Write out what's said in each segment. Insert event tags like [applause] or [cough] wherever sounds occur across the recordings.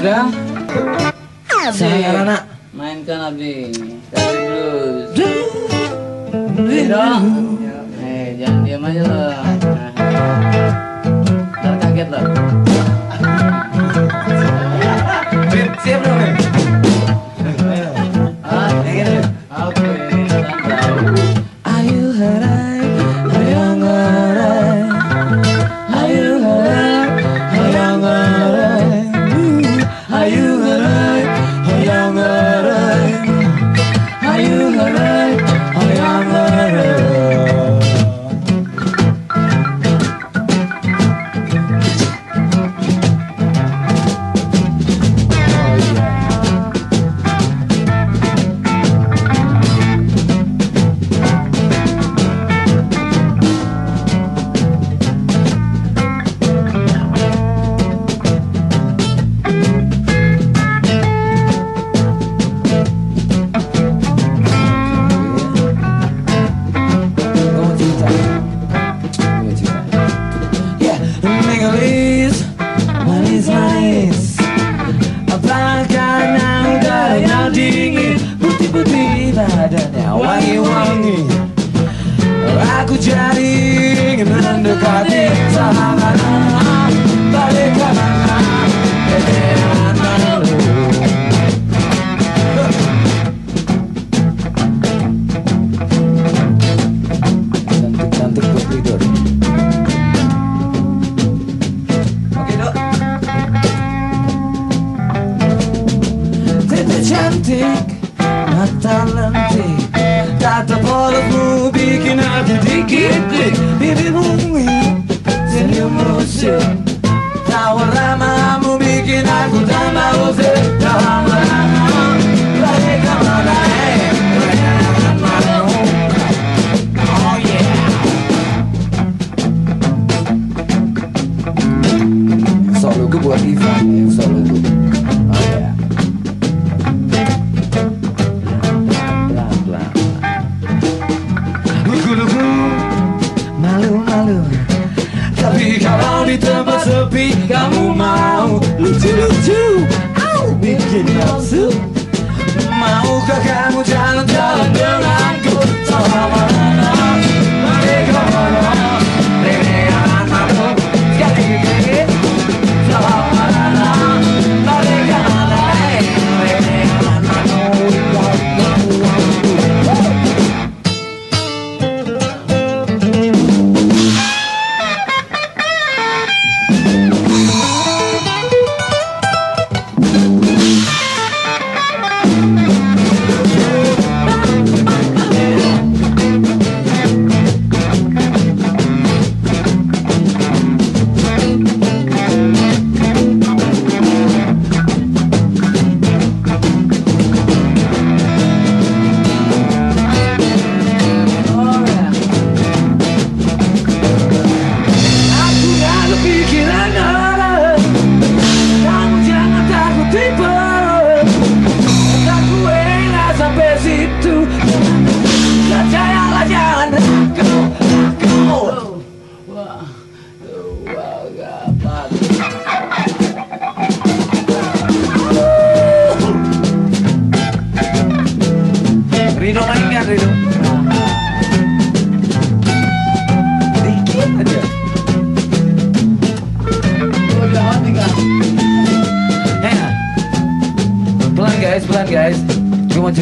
Udah? Sayang anak. Mainkan Abdi. Kasih blues. Biro. Eh, jangan diam aja lo. Aku jadi ingin mendekati Balik Cantik-cantik cantik Mata lentik got the ball of moon peeking out the dicky dick. Baby, moon, tell me your mercy. Now, what am I? Moon peeking out the dama, who's it? Now, I'm a lama. Like, come on, I am. Solo que boa diva, solo que boa Diga mais.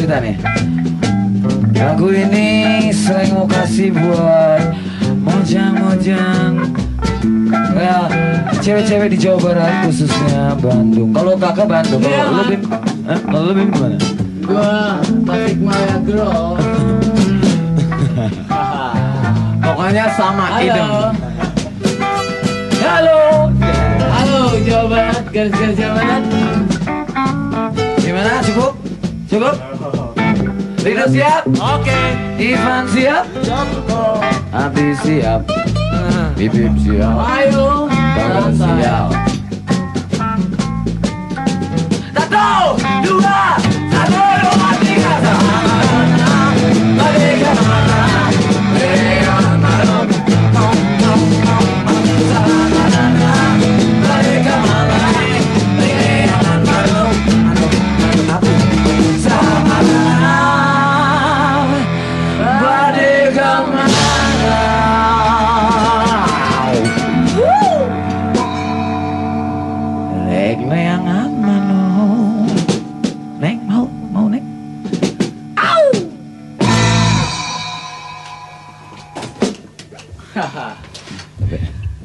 Cerita nih Lagu ini sering mau kasih buat Mojang-mojang Ya, cewek-cewek di Jawa Barat khususnya Bandung Kalau kakak Bandung, kalau Iya, lu. Bim eh, Kalau lu Bim gimana? Gua Tasikmalaya Girl. [laughs] Pokoknya sama Halo. Halo Halo Jawa Barat, garis-garis Jawa Barat. Gimana? Cukup? Cukup? Rino siap? Oke Ivan siap? Abi siap Bibim siap Ayo. Santai. siap satu, dua,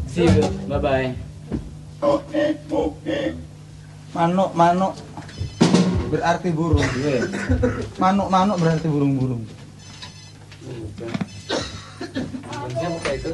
See you. Bye bye. Manuk, manuk. Berarti burung. Iya. Manuk, manuk berarti burung-burung. Siapa itu?